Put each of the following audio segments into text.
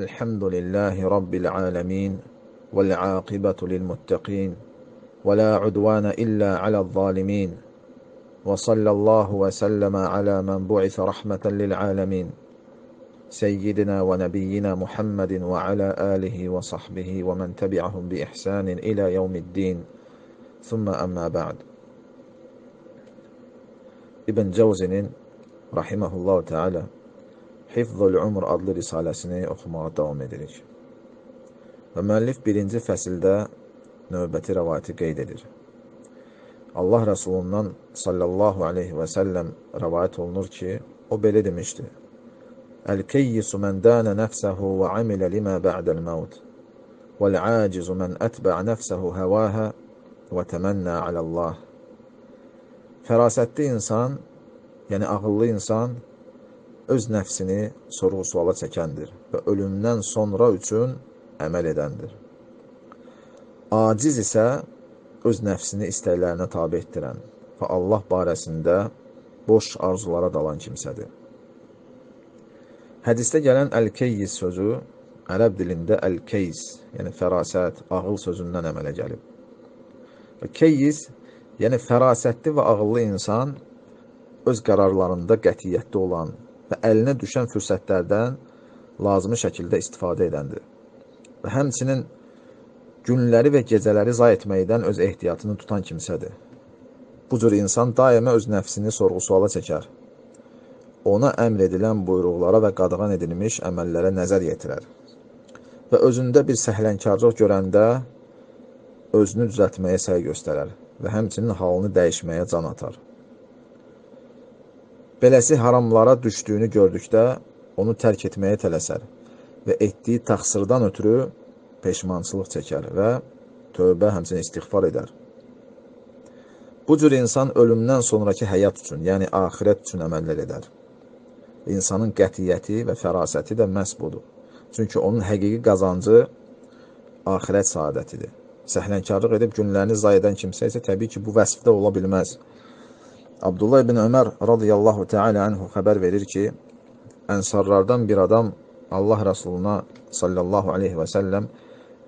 الحمد لله رب العالمين والعاقبة للمتقين ولا عدوان إلا على الظالمين وصلى الله وسلم على من بعث رحمة للعالمين سيدنا ونبينا محمد وعلى آله وصحبه ومن تبعهم بإحسان إلى يوم الدين. ثم أما بعد. İbn Cəvzinin rahimehullah Teala Hifzul Umr adlı risaləsini oxumağa davam edirik. Və müəllif birinci fəsildə növbəti rəvayəti qeyd edir. Allah Rəsulundan sallallahu aleyhi və səlləm rəvayət olunur ki, o belə demişdi. Əl-keyyisu mən dənə nəfsəhu və amilə limə bə'dəl məvd. Vəl-acizu mən ətbəə nəfsəhu həvəhə və təmənnə aləllah. Fərasətli insan, yəni ağıllı insan, öz nəfsini sorğu-suala çəkəndir və ölümdən sonra üçün əməl edəndir. Aciz isə öz nəfsini istəklərinə tabi etdirən və Allah barəsində boş arzulara dalan kimsədir. Hədisdə gələn əl-keyyiz sözü ərəb dilində əl-keyz, yəni fərasət, ağıl sözündən əmələ gəlib. Və keyyiz, yəni fərasətli və ağıllı insan öz qərarlarında qətiyyətli olan və əlinə düşən fürsətlərdən lazımi şəkildə istifadə edəndir. Və həmçinin günləri və gecələri zay etməkdən öz ehtiyatını tutan kimsədir. Bu cür insan daima öz nəfsini sorğu-suala çəkər. Ona əmr edilən buyruqlara və qadağan edilmiş əməllərə nəzər yetirər. Və özündə bir səhlənkarlıq görəndə özünü düzəltməyə səy göstərər və həmçinin halını dəyişməyə can atar. Beləsi haramlara düşdüyünü gördükdə onu tərk etməyə tələsər və etdiyi təqsirdən ötürü peşmançılıq çəkər və tövbə həmçinin istighfar edər. Bu cür insan ölümdən sonraki həyat üçün, yəni axirət üçün əməllər edər. İnsanın qətiyyəti və fərasəti də məhz budur. Çünki onun həqiqi qazancı axirət saadətidir. Səhlənkarlıq edib günlərini zay edən kimsə isə təbii ki, bu vəsfdə ola bilməz. Abdullah ibn Ömər radiyallahu teala anhu xəbər verir ki, ənsarlardan bir adam Allah Rasuluna sallallahu aleyhi və səlləm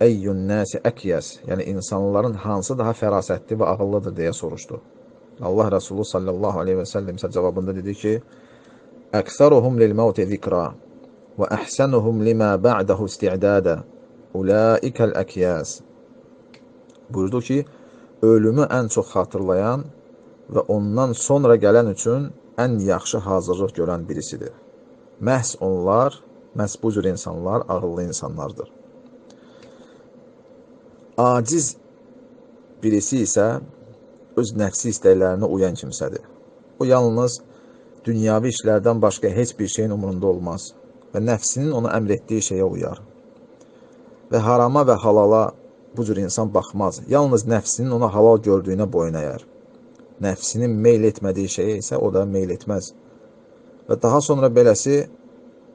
Əyyün nəsi əkyəs, yəni insanların hansı daha fərasətli və ağıllıdır deyə soruşdu. Allah Rasulü sallallahu aleyhi və səlləm isə cavabında dedi ki, Əksəruhum lil-məvti zikra və əhsənuhum limə ba'dahu isti'dadə Ulaikəl əkyəs. Buyurdu ki, ölümü ən çox xatırlayan və ondan sonra gələn üçün ən yaxşı hazırlıq görən birisidir. Məhz onlar, məhz bu cür insanlar ağıllı insanlardır. Aciz birisi isə öz nəfsi istəklərinə uyan kimsədir. O yalnız dünyavi işlərdən başqa heç bir şeyin umurunda olmaz və nəfsinin ona əmr etdiyi şeyə uyar. Və harama və halala bu cür insan baxmaz. Yalnız nəfsinin ona halal gördüyünə boyun əyər nəfsinin meyl etmədiyi şeyə isə o da meyl etməz. Və daha sonra beləsi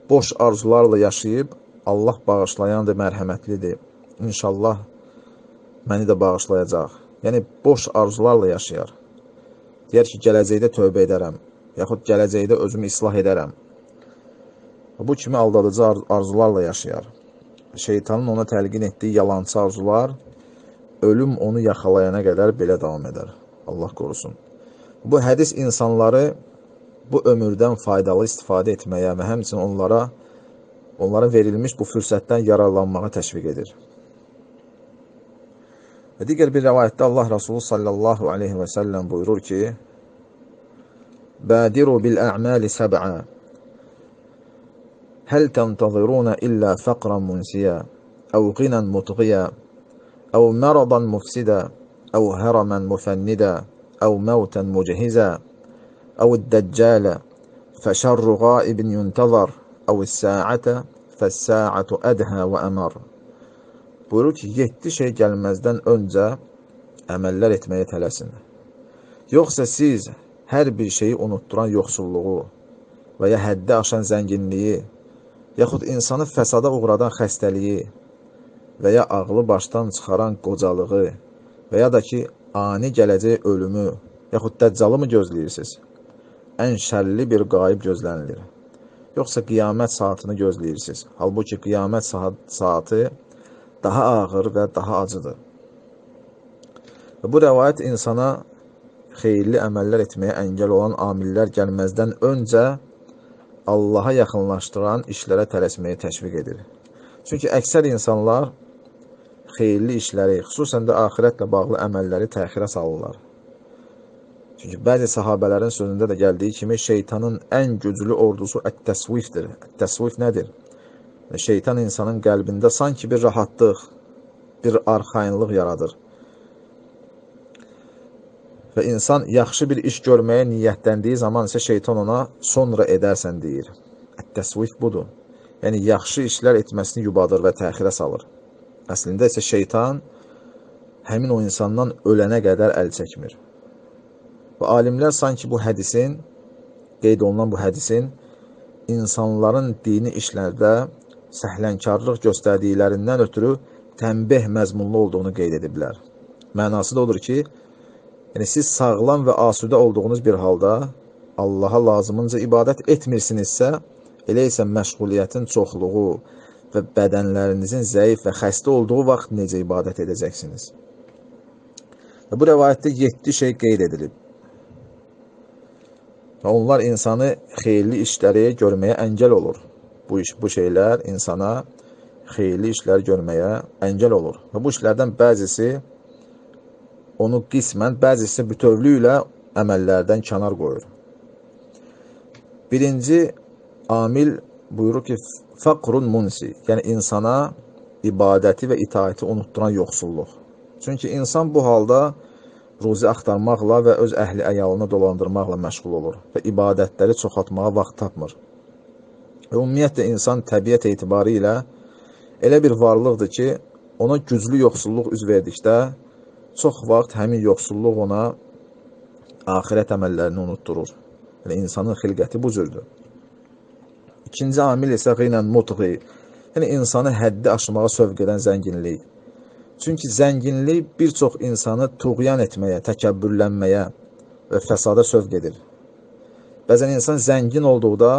boş arzularla yaşayıb, Allah bağışlayandır, mərhəmətlidir. İnşallah məni də bağışlayacaq. Yəni, boş arzularla yaşayar. Deyər ki, gələcəkdə tövbə edərəm, yaxud gələcəkdə özümü islah edərəm. Bu kimi aldadıcı arzularla yaşayar. Şeytanın ona təlqin etdiyi yalancı arzular ölüm onu yaxalayana qədər belə davam edər. Allah qorusun. Bu hədis insanları bu ömürdən faydalı istifadə etməyə və həmçinin onlara onlara verilmiş bu fürsətdən yararlanmağa təşviq edir. Və digər bir rəvayətdə Allah Rasulü sallallahu aleyhi və səlləm buyurur ki, Bədiru bil-ə'məli səb'ə Həl təntəzirunə illə fəqran munsiyə əv qinən mutqiyə əv məradan mufsidə أو هرما مفندا أو موتا مجهزا أو الدجال فشر غائب ينتظر أو الساعة فالساعة أدهى وأمر Buyurur ki, yetdi şey gəlməzdən öncə əməllər etməyə tələsin. Yoxsa siz hər bir şeyi unutduran yoxsulluğu və ya həddi aşan zənginliyi, yaxud insanı fəsada uğradan xəstəliyi və ya ağlı başdan çıxaran qocalığı və ya da ki, ani gələcək ölümü, yaxud dəccalı mı gözləyirsiniz? Ən şərli bir qayib gözlənilir. yoxsa qiyamət saatını gözləyirsiniz? Halbuki qiyamət saatı daha ağır və daha acıdır. Və bu rəvayət insana xeyirli əməllər etməyə əngəl olan amillər gəlməzdən öncə Allaha yaxınlaşdıran işlərə tələsməyi təşviq edir. Çünki əksər insanlar xeyirli işləri, xüsusən də axirətlə bağlı əməlləri təxirə salırlar. Çünki bəzi sahabələrin sözündə də gəldiyi kimi şeytanın ən güclü ordusu ət-təsvifdir. Ət-təsvif nədir? Şeytan insanın qəlbində sanki bir rahatlıq, bir arxayınlıq yaradır və insan yaxşı bir iş görməyə niyyətləndiyi zaman isə şeytan ona sonra edərsən deyir. Təsvif budur. Yəni, yaxşı işlər etməsini yubadır və təxirə salır. Əslində isə şeytan həmin o insandan ölənə qədər əl çəkmir. Və alimlər sanki bu hədisin, qeyd olunan bu hədisin, insanların dini işlərdə səhlənkarlıq göstərdiklərindən ötürü tənbih məzmunlu olduğunu qeyd ediblər. Mənası da odur ki, Yəni siz sağlam və asudə olduğunuz bir halda Allaha lazımınca ibadət etmirsinizsə, elə isə məşğuliyyətin çoxluğu və bədənlərinizin zəif və xəstə olduğu vaxt necə ibadət edəcəksiniz? Və bu rəvayətdə 7 şey qeyd edilib. Və onlar insanı xeyirli işləri görməyə əngəl olur. Bu iş, bu şeylər insana xeyirli işlər görməyə əngəl olur. Və bu işlərdən bəzisi onu qismən, bəzisi bütövlü ilə əməllərdən kənar qoyur. Birinci amil buyurur ki, fəqrun munsi, yəni insana ibadəti və itaəti unutduran yoxsulluq. Çünki insan bu halda ruzi axtarmaqla və öz əhli əyalını dolandırmaqla məşğul olur və ibadətləri çoxaltmağa vaxt tapmır. Və ümumiyyətlə, insan təbiət etibarı ilə elə bir varlıqdır ki, ona güclü yoxsulluq üz verdikdə çox vaxt həmin yoxsulluq ona axirət əməllərini unutdurur. Yəni, insanın xilqəti bu cürdür. İkinci amil isə qeynən mutqi, yəni insanı həddi aşmağa sövq edən zənginlik. Çünki zənginlik bir çox insanı tuğyan etməyə, təkəbbürlənməyə və fəsada sövq edir. Bəzən insan zəngin olduqda,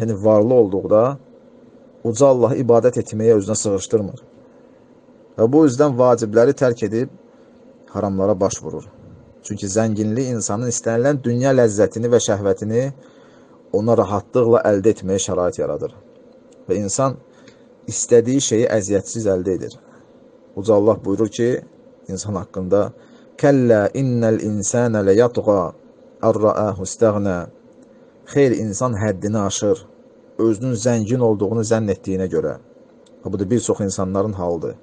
yəni varlı olduqda, uca Allahı ibadət etməyə özünə sığışdırmır. Və bu üzdən vacibləri tərk edib, haramlara baş vurur. Çünki zənginlik insanın istənilən dünya ləzzətini və şəhvətini ona rahatlıqla əldə etməyə şərait yaradır. Və insan istədiyi şeyi əziyyətsiz əldə edir. Uca Allah buyurur ki, insan haqqında Kəllə innəl insənə lə yatqa ər-rəəhu istəğnə Xeyr, insan həddini aşır, özünün zəngin olduğunu zənn etdiyinə görə. Və bu da bir çox insanların halıdır.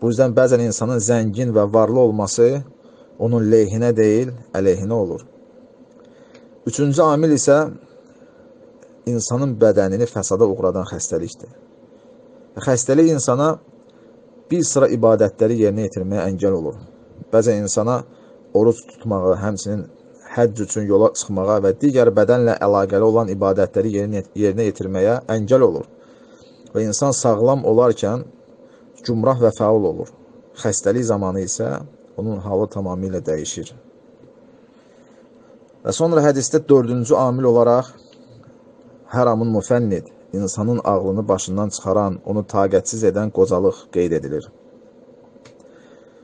Bu yüzden bəzən insanın zəngin və varlı olması onun leyhinə deyil, əleyhinə olur. Üçüncü amil isə insanın bədənini fəsada uğradan xəstəlikdir. Xəstəlik insana bir sıra ibadətləri yerinə yetirməyə əngəl olur. Bəzən insana oruç tutmağı, həmçinin həcc üçün yola çıxmağa və digər bədənlə əlaqəli olan ibadətləri yerinə yetirməyə əngəl olur. Və insan sağlam olarkən gümrah və fəal olur. Xəstəlik zamanı isə onun halı tamamilə dəyişir. Və sonra hədisdə dördüncü amil olaraq həramın müfənnid, insanın ağlını başından çıxaran, onu taqətsiz edən qocalıq qeyd edilir.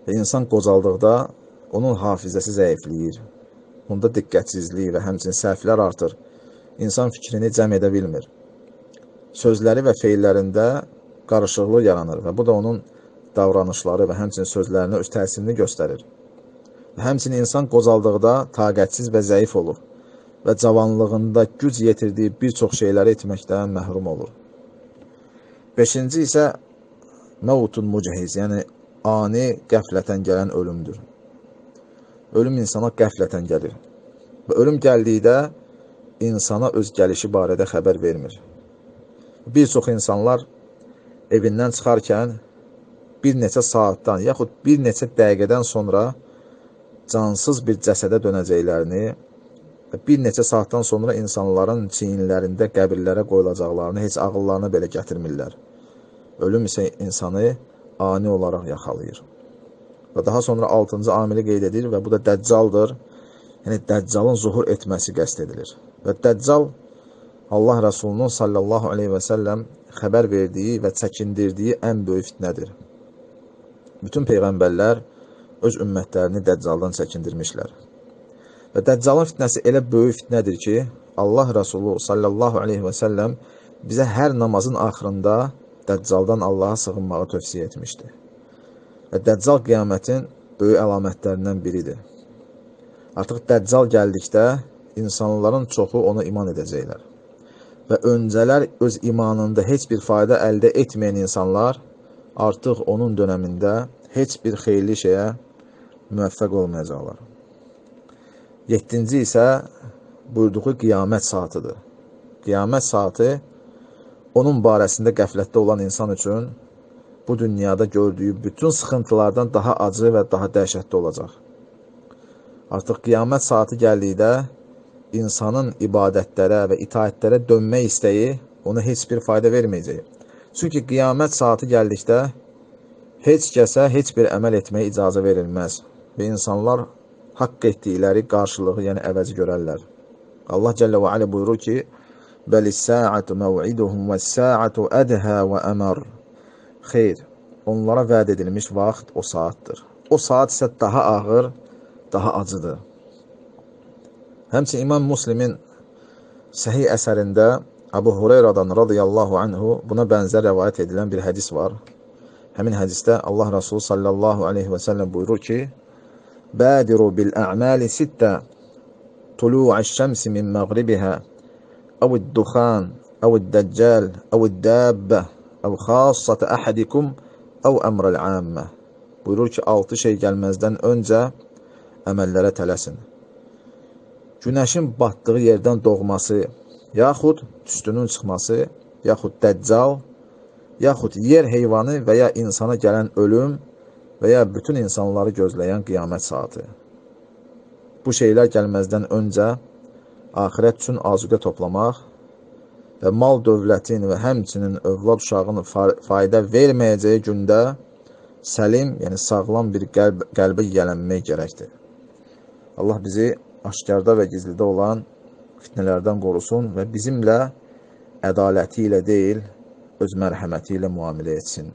Və insan qocaldıqda onun hafizəsi zəifləyir. Onda diqqətsizlik və həmçinin səhvlər artır. İnsan fikrini cəm edə bilmir. Sözləri və feillərində qarışıqlıq yaranır və bu da onun davranışları və həmçinin sözlərinə öz təsirini göstərir. Və həmçinin insan qocaldıqda taqətsiz və zəif olur və cavanlığında güc yetirdiyi bir çox şeyləri etməkdən məhrum olur. Beşinci isə məvutun mucihiz, yəni ani qəflətən gələn ölümdür. Ölüm insana qəflətən gəlir və ölüm gəldikdə insana öz gəlişi barədə xəbər vermir. Bir çox insanlar evindən çıxarkən bir neçə saatdan, yaxud bir neçə dəqiqədən sonra cansız bir cəsədə dönəcəklərini bir neçə saatdan sonra insanların çiyinlərində qəbirlərə qoyulacaqlarını heç ağıllarına belə gətirmirlər. Ölüm isə insanı ani olaraq yaxalayır. Və daha sonra 6-cı amili qeyd edir və bu da dəccaldır. Yəni, dəccalın zuhur etməsi qəst edilir. Və dəccal Allah Rəsulunun sallallahu aleyhi və səlləm xəbər verdiyi və çəkindirdiyi ən böyük fitnədir. Bütün peyğəmbərlər öz ümmətlərini dəccaldan çəkindirmişlər. Və dəccalın fitnəsi elə böyük fitnədir ki, Allah Rəsulu sallallahu aleyhi və səlləm bizə hər namazın axırında dəccaldan Allaha sığınmağı tövsiyə etmişdi. Və dəccal qiyamətin böyük əlamətlərindən biridir. Artıq dəccal gəldikdə insanların çoxu ona iman edəcəklər. Və öncələr öz imanında heç bir fayda əldə etməyən insanlar artıq onun dönəmində heç bir xeyirli şeyə müvəffəq olmayacaqlar. 7-ci isə buyurduğu qiyamət saatıdır. Qiyamət saatı onun barəsində qəflətdə olan insan üçün bu dünyada gördüyü bütün sıxıntılardan daha acı və daha dəhşətli olacaq. Artıq qiyamət saatı gəldikdə insanın ibadətlərə və itaətlərə dönmək istəyi ona heç bir fayda verməyəcək. Çünki qiyamət saatı gəldikdə heç kəsə heç bir əməl etməyə icazə verilməz və insanlar haqq etdikləri qarşılığı, yəni əvəzi görərlər. Allah Cəllə və Alə buyurur ki, Bəlis-sə'atu məv'iduhum və-sə'atu ədhə və əmər. Xeyr, onlara vəd edilmiş vaxt o saatdır. O saat isə daha ağır, daha acıdır. Həmçin İmam Muslimin səhih əsərində Abu Hureyradan radiyallahu anhu buna bənzər rəvayət edilən bir hədis var. Həmin hədisdə Allah Rasulü sallallahu aleyhi və səlləm buyurur ki, Bədiru bil-ə'məli sittə tulu'əş-şəmsi min məğribihə əvd-duxan, əvd-dəccəl, əvd-dəbbə, əv xassatə əhədikum, əv əmrəl-əmmə. Buyurur ki, altı şey gəlməzdən öncə əməllərə tələsin günəşin batdığı yerdən doğması, yaxud tüstünün çıxması, yaxud dəccal, yaxud yer heyvanı və ya insana gələn ölüm və ya bütün insanları gözləyən qiyamət saatı. Bu şeylər gəlməzdən öncə axirət üçün azuqə toplamaq və mal dövlətin və həmçinin övlad uşağının fayda verməyəcəyi gündə səlim, yəni sağlam bir qəlb, qəlbə yiyələnmək gərəkdir. Allah bizi aşkarda və gizlidə olan fitnələrdən qorusun və bizimlə ədaləti ilə deyil, öz mərhəməti ilə müamilə etsin.